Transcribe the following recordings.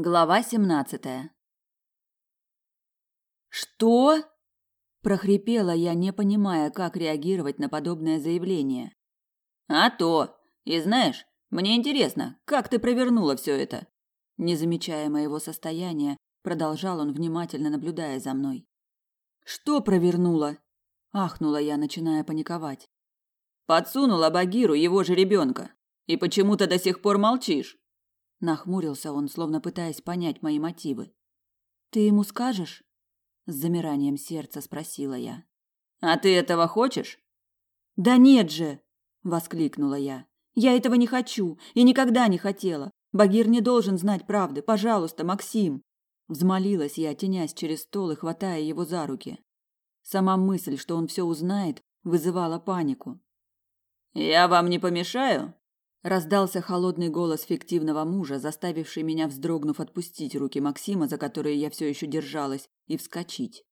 Глава семнадцатая. Что? прохрипела я, не понимая, как реагировать на подобное заявление. А то. И знаешь, мне интересно, как ты провернула все это? Не замечая моего состояния, продолжал он внимательно наблюдая за мной. Что провернула? ахнула я, начиная паниковать. Подсунула Багиру его же ребенка. И почему ты до сих пор молчишь? Нахмурился он, словно пытаясь понять мои мотивы. Ты ему скажешь? С замиранием сердца спросила я. А ты этого хочешь? Да нет же, воскликнула я. Я этого не хочу и никогда не хотела. Багир не должен знать правды. Пожалуйста, Максим, взмолилась я, тенясь через стол и хватая его за руки. Сама мысль, что он все узнает, вызывала панику. Я вам не помешаю? Раздался холодный голос фиктивного мужа, заставивший меня, вздрогнув, отпустить руки Максима, за которые я все еще держалась, и вскочить.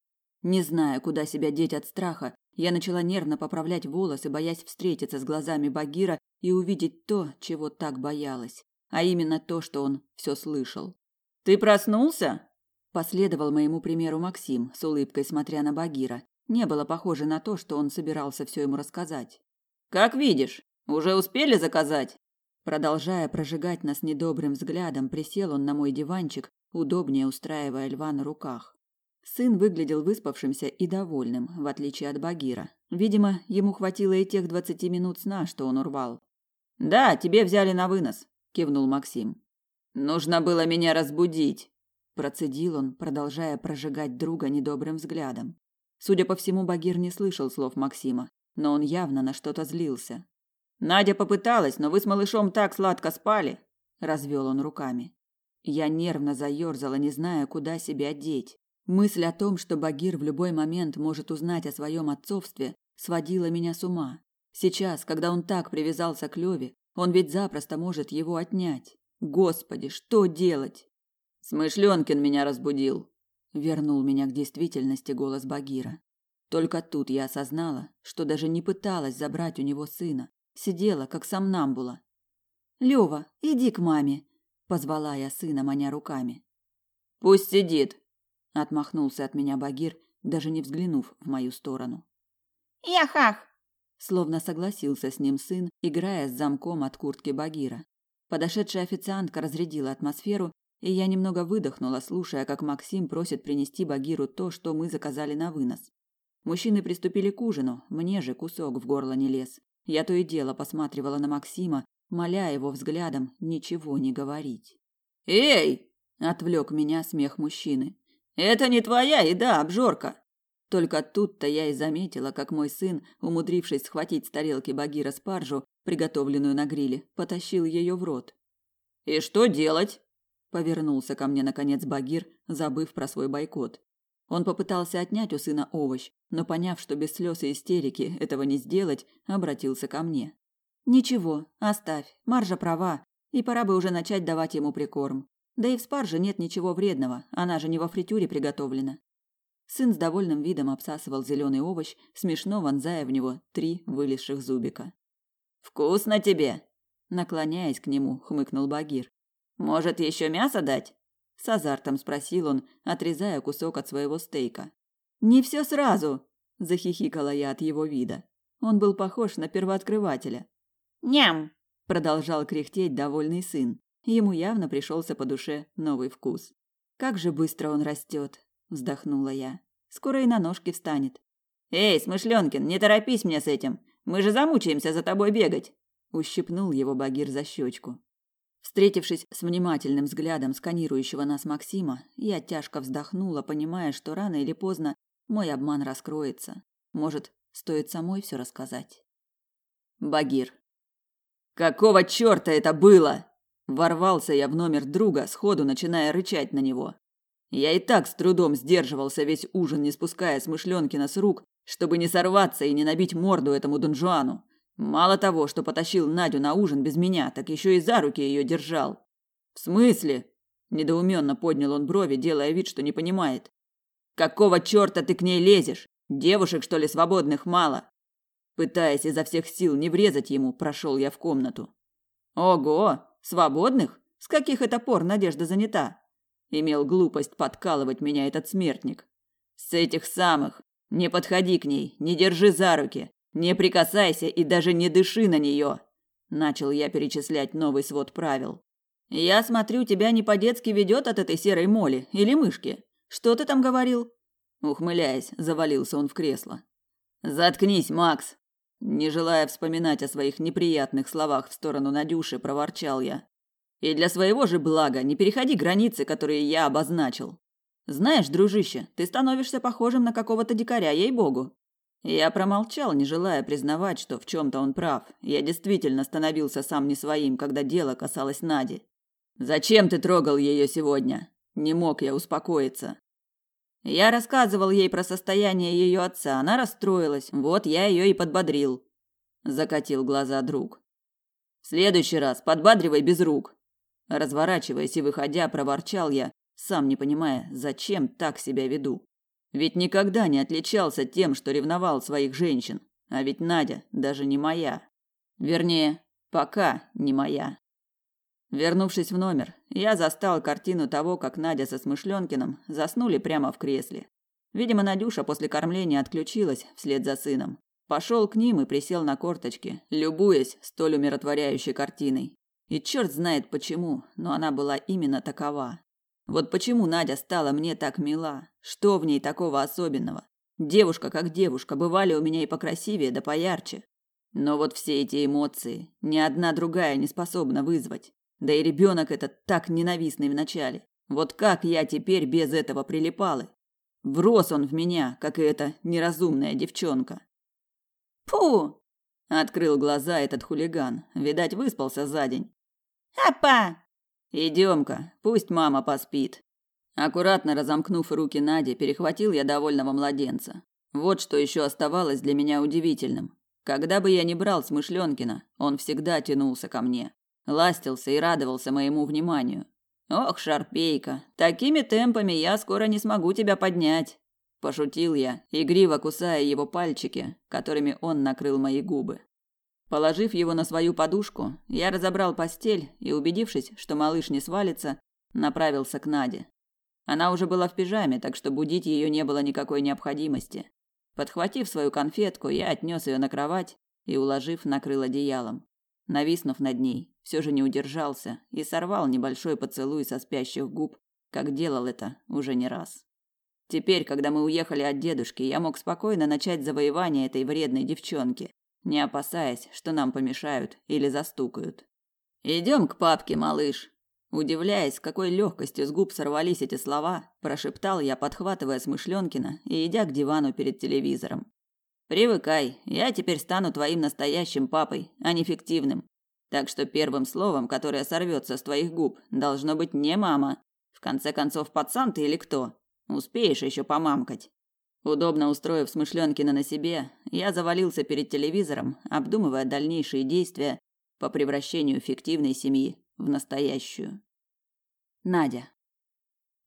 Не зная, куда себя деть от страха, я начала нервно поправлять волосы, боясь встретиться с глазами Багира и увидеть то, чего так боялась, а именно то, что он все слышал. «Ты проснулся?» Последовал моему примеру Максим, с улыбкой смотря на Багира. Не было похоже на то, что он собирался все ему рассказать. «Как видишь, уже успели заказать? Продолжая прожигать нас недобрым взглядом, присел он на мой диванчик, удобнее устраивая льва на руках. Сын выглядел выспавшимся и довольным, в отличие от Багира. Видимо, ему хватило и тех двадцати минут сна, что он урвал. Да, тебе взяли на вынос, кивнул Максим. Нужно было меня разбудить, процедил он, продолжая прожигать друга недобрым взглядом. Судя по всему, Багир не слышал слов Максима, но он явно на что-то злился. Надя попыталась, но вы с малышом так сладко спали, развел он руками. Я нервно заерзала, не зная, куда себя деть. Мысль о том, что Багир в любой момент может узнать о своем отцовстве, сводила меня с ума. Сейчас, когда он так привязался к Леве, он ведь запросто может его отнять. Господи, что делать? Смышленкин меня разбудил, вернул меня к действительности голос Багира. Только тут я осознала, что даже не пыталась забрать у него сына, сидела как сомнамбула. Лёва, иди к маме, позвала я сына, маня руками. Пусть сидит, отмахнулся от меня Багир, даже не взглянув в мою сторону. Яхах, словно согласился с ним сын, играя с замком от куртки Багира. Подошедшая официантка разрядила атмосферу, и я немного выдохнула, слушая, как Максим просит принести Багиру то, что мы заказали на вынос. Мужчины приступили к ужину, мне же кусок в горло не лез. Я то и дело посматривала на Максима, моля его взглядом ничего не говорить. «Эй!» – отвлек меня смех мужчины. «Это не твоя еда, обжорка!» Только тут-то я и заметила, как мой сын, умудрившись схватить с тарелки багира спаржу, приготовленную на гриле, потащил ее в рот. «И что делать?» – повернулся ко мне наконец Багир, забыв про свой бойкот. Он попытался отнять у сына овощ, но поняв, что без слез и истерики этого не сделать, обратился ко мне. Ничего, оставь, Маржа права, и пора бы уже начать давать ему прикорм. Да и в спарже нет ничего вредного, она же не во фритюре приготовлена. Сын с довольным видом обсасывал зеленый овощ, смешно вонзая в него три вылезших зубика. Вкусно тебе, наклоняясь к нему, хмыкнул Багир. Может, еще мясо дать? С азартом спросил он, отрезая кусок от своего стейка. Не все сразу, захихикала я от его вида. Он был похож на первооткрывателя. Ням, продолжал кряхтеть довольный сын. Ему явно пришелся по душе новый вкус. Как же быстро он растет, вздохнула я. Скоро и на ножки встанет. Эй, Смышленкин, не торопись мне с этим. Мы же замучаемся за тобой бегать. Ущипнул его Багир за щечку. Встретившись с внимательным взглядом сканирующего нас Максима, я тяжко вздохнула, понимая, что рано или поздно мой обман раскроется. Может, стоит самой все рассказать. Багир. Какого чёрта это было? Ворвался я в номер друга, сходу начиная рычать на него. Я и так с трудом сдерживался весь ужин, не спуская смышленкина с рук, чтобы не сорваться и не набить морду этому донжуану. Мало того, что потащил Надю на ужин без меня, так еще и за руки ее держал. В смысле? Недоуменно поднял он брови, делая вид, что не понимает. Какого черта ты к ней лезешь? Девушек, что ли, свободных мало? Пытаясь изо всех сил не врезать ему, прошел я в комнату. Ого, свободных? С каких это пор Надежда занята? имел глупость подкалывать меня этот смертник. С этих самых. Не подходи к ней, не держи за руки, не прикасайся и даже не дыши на нее. Начал я перечислять новый свод правил. Я смотрю, тебя не по-детски ведет от этой серой моли или мышки. Что ты там говорил? Ухмыляясь, завалился он в кресло. Заткнись, Макс. Не желая вспоминать о своих неприятных словах в сторону Надюши, проворчал я. И для своего же блага не переходи границы, которые я обозначил. Знаешь, дружище, ты становишься похожим на какого-то дикаря, ей-богу. Я промолчал, не желая признавать, что в чем то он прав. Я действительно становился сам не своим, когда дело касалось Нади. Зачем ты трогал ее сегодня? Не мог я успокоиться. Я рассказывал ей про состояние ее отца, она расстроилась. Вот я ее и подбодрил. Закатил глаза друг. В следующий раз подбадривай без рук. Разворачиваясь и выходя, проворчал я, сам не понимая, зачем так себя веду. Ведь никогда не отличался тем, что ревновал своих женщин. А ведь Надя даже не моя. Вернее, пока не моя. Вернувшись в номер, я застал картину того, как Надя со Смышленкиным заснули прямо в кресле. Видимо, Надюша после кормления отключилась вслед за сыном. Пошел к ним и присел на корточки, любуясь столь умиротворяющей картиной. И черт знает почему, но она была именно такова. Вот почему Надя стала мне так мила? Что в ней такого особенного? Девушка как девушка, бывали у меня и покрасивее, да поярче. Но вот все эти эмоции ни одна другая не способна вызвать. Да и ребенок этот так ненавистный вначале. Вот как я теперь без этого прилипалы? Врос он в меня, как и эта неразумная девчонка. Фу! Открыл глаза этот хулиган. Видать, выспался за день. Апа! Идем-ка, пусть мама поспит. Аккуратно разомкнув руки Нади, перехватил я довольного младенца. Вот что еще оставалось для меня удивительным. Когда бы я ни брал Смышленкина, он всегда тянулся ко мне ластился и радовался моему вниманию. Ох, шарпейка, такими темпами я скоро не смогу тебя поднять, пошутил я, игриво кусая его пальчики, которыми он накрыл мои губы. Положив его на свою подушку, я разобрал постель и, убедившись, что малыш не свалится, направился к Наде. Она уже была в пижаме, так что будить ее не было никакой необходимости. Подхватив свою конфетку, я отнес ее на кровать и, уложив, накрыл одеялом. Нависнув над ней, все же не удержался и сорвал небольшой поцелуй со спящих губ, как делал это уже не раз. Теперь, когда мы уехали от дедушки, я мог спокойно начать завоевание этой вредной девчонки, не опасаясь, что нам помешают или застукают. Идем к папке, малыш. Удивляясь, какой легкостью с губ сорвались эти слова, прошептал я, подхватывая Смышленкина и идя к дивану перед телевизором. Привыкай, я теперь стану твоим настоящим папой, а не фиктивным. Так что первым словом, которое сорвется с твоих губ, должно быть не мама. В конце концов, пацан ты или кто? Успеешь еще помамкать. Удобно устроив Смышленкина на себе, я завалился перед телевизором, обдумывая дальнейшие действия по превращению фиктивной семьи в настоящую. Надя.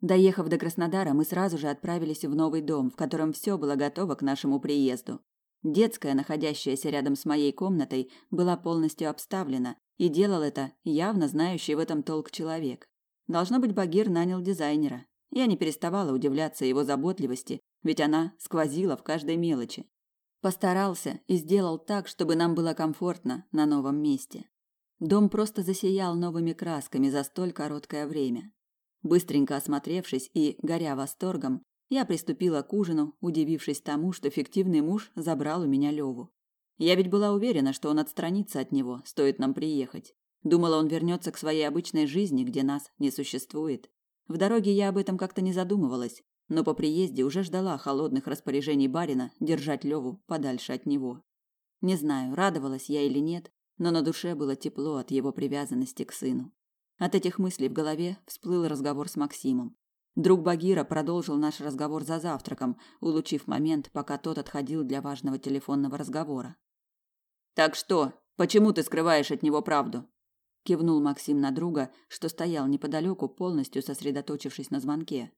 Доехав до Краснодара, мы сразу же отправились в новый дом, в котором все было готово к нашему приезду. Детская, находящаяся рядом с моей комнатой, была полностью обставлена, и делал это явно знающий в этом толк человек. Должно быть, Багир нанял дизайнера. Я не переставала удивляться его заботливости, ведь она сквозила в каждой мелочи. Постарался и сделал так, чтобы нам было комфортно на новом месте. Дом просто засиял новыми красками за столь короткое время. Быстренько осмотревшись и горя восторгом, я приступила к ужину, удивившись тому, что фиктивный муж забрал у меня Леву. Я ведь была уверена, что он отстранится от него, стоит нам приехать. Думала, он вернется к своей обычной жизни, где нас не существует. В дороге я об этом как-то не задумывалась, но по приезде уже ждала холодных распоряжений барина держать Леву подальше от него. Не знаю, радовалась я или нет, но на душе было тепло от его привязанности к сыну. От этих мыслей в голове всплыл разговор с Максимом. Друг Багира продолжил наш разговор за завтраком, улучив момент, пока тот отходил для важного телефонного разговора. Так что, почему ты скрываешь от него правду? Кивнул Максим на друга, что стоял неподалеку, полностью сосредоточившись на звонке.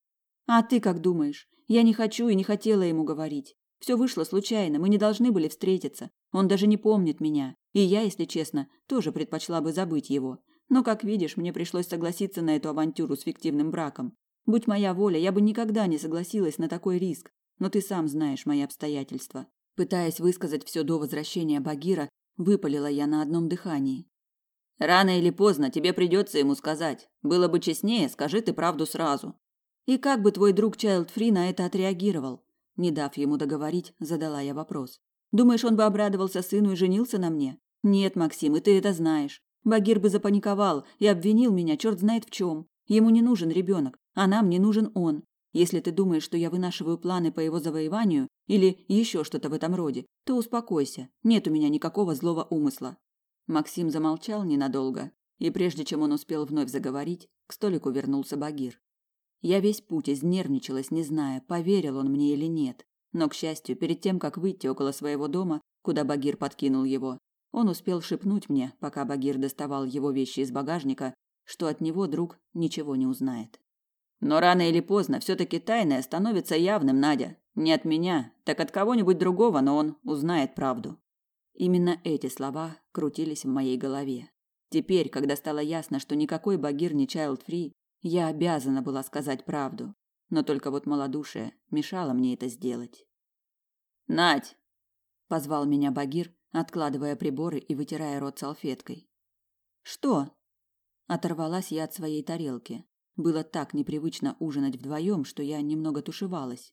А ты как думаешь? Я не хочу и не хотела ему говорить. Все вышло случайно, мы не должны были встретиться. Он даже не помнит меня. И я, если честно, тоже предпочла бы забыть его. Но, как видишь, мне пришлось согласиться на эту авантюру с фиктивным браком. Будь моя воля, я бы никогда не согласилась на такой риск, но ты сам знаешь мои обстоятельства. Пытаясь высказать все до возвращения Багира, выпалила я на одном дыхании. Рано или поздно тебе придется ему сказать. Было бы честнее, скажи ты правду сразу. И как бы твой друг Чайлд Фри на это отреагировал? Не дав ему договорить, задала я вопрос. Думаешь, он бы обрадовался сыну и женился на мне? Нет, Максим, и ты это знаешь. Багир бы запаниковал и обвинил меня черт знает в чем. Ему не нужен ребенок, а нам не нужен он. Если ты думаешь, что я вынашиваю планы по его завоеванию или еще что-то в этом роде, то успокойся. Нет у меня никакого злого умысла. Максим замолчал ненадолго, и прежде чем он успел вновь заговорить, к столику вернулся Багир. Я весь путь изнервничалась, не зная, поверил он мне или нет. Но, к счастью, перед тем, как выйти около своего дома, куда Багир подкинул его, он успел шепнуть мне, пока Багир доставал его вещи из багажника, что от него друг ничего не узнает. Но рано или поздно все-таки тайное становится явным, Надя. Не от меня, так от кого-нибудь другого, но он узнает правду. Именно эти слова крутились в моей голове. Теперь, когда стало ясно, что никакой Багир не Child Free, я обязана была сказать правду. Но только вот малодушие мешало мне это сделать. «Надь!» – позвал меня Багир, откладывая приборы и вытирая рот салфеткой. «Что?» Оторвалась я от своей тарелки. Было так непривычно ужинать вдвоем, что я немного тушевалась.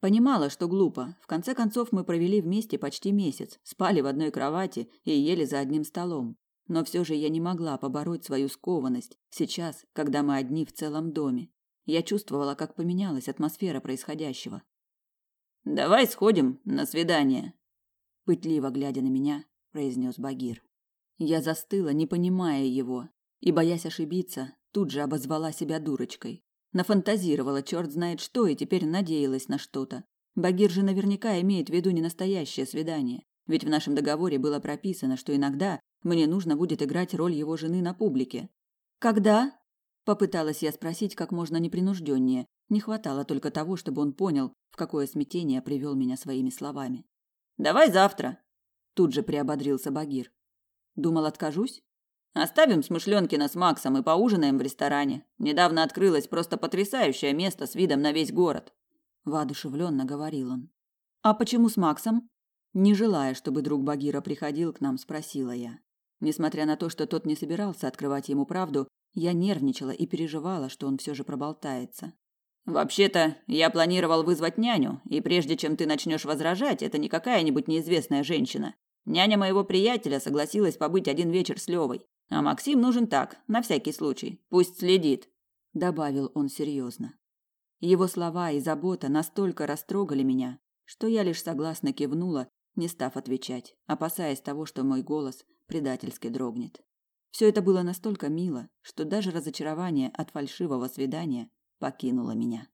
Понимала, что глупо. В конце концов, мы провели вместе почти месяц, спали в одной кровати и ели за одним столом. Но все же я не могла побороть свою скованность сейчас, когда мы одни в целом доме. Я чувствовала, как поменялась атмосфера происходящего. «Давай сходим на свидание», – пытливо глядя на меня, произнес Багир. Я застыла, не понимая его, и, боясь ошибиться, тут же обозвала себя дурочкой. Нафантазировала черт знает что и теперь надеялась на что-то. Багир же наверняка имеет в виду не настоящее свидание, ведь в нашем договоре было прописано, что иногда мне нужно будет играть роль его жены на публике. Когда? Попыталась я спросить как можно непринужденнее. Не хватало только того, чтобы он понял, в какое смятение привел меня своими словами. Давай завтра. Тут же приободрился Багир. Думал, откажусь? Оставим Смышленкина с Максом и поужинаем в ресторане. Недавно открылось просто потрясающее место с видом на весь город. Воодушевленно говорил он. А почему с Максом? Не желая, чтобы друг Багира приходил к нам, спросила я. Несмотря на то, что тот не собирался открывать ему правду, я нервничала и переживала, что он все же проболтается. Вообще-то, я планировал вызвать няню, и прежде чем ты начнешь возражать, это не какая-нибудь неизвестная женщина. Няня моего приятеля согласилась побыть один вечер с Левой. А Максим нужен так, на всякий случай. Пусть следит, добавил он серьезно. Его слова и забота настолько растрогали меня, что я лишь согласно кивнула, не став отвечать, опасаясь того, что мой голос предательски дрогнет. Все это было настолько мило, что даже разочарование от фальшивого свидания покинуло меня.